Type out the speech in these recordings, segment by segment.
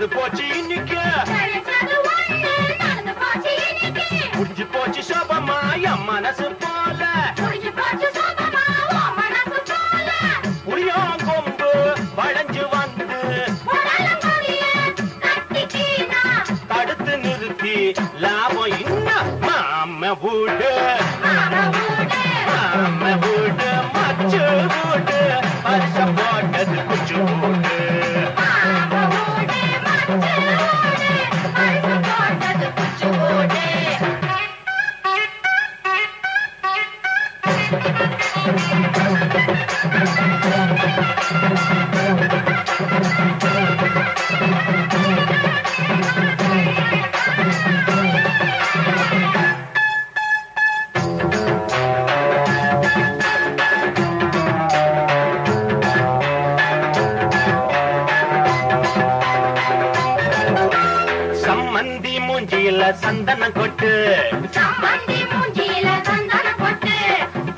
நடந்து போச்சு இன்னைக்கு. நினைச்சது போச்சு இன்னைக்கு முடிஞ்சு போச்சு சோபமா என் மனசு போல. முடிஞ்சு போச்சு புளியாங்கொம்பு வளைஞ்சு வந்து தடுத்து நிறுத்தி லாபம் இன்னும் மாம வீடு. மாம வீடு மச்சு வீடு. பரிசம் போட்டது மூஞ்சியில சந்தன கொட்டு. சம்பந்தி மூஞ்சியில சந்தன கொட்டு.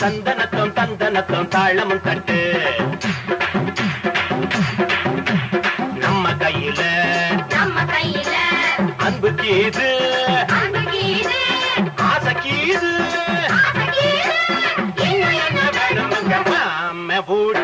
சந்தனத்தும் தந்தனத்தும் தாளமும் தட்டு. நம்ம கையில நம்ம கையில அன்பு கீது. அன்பு நம்ம கூட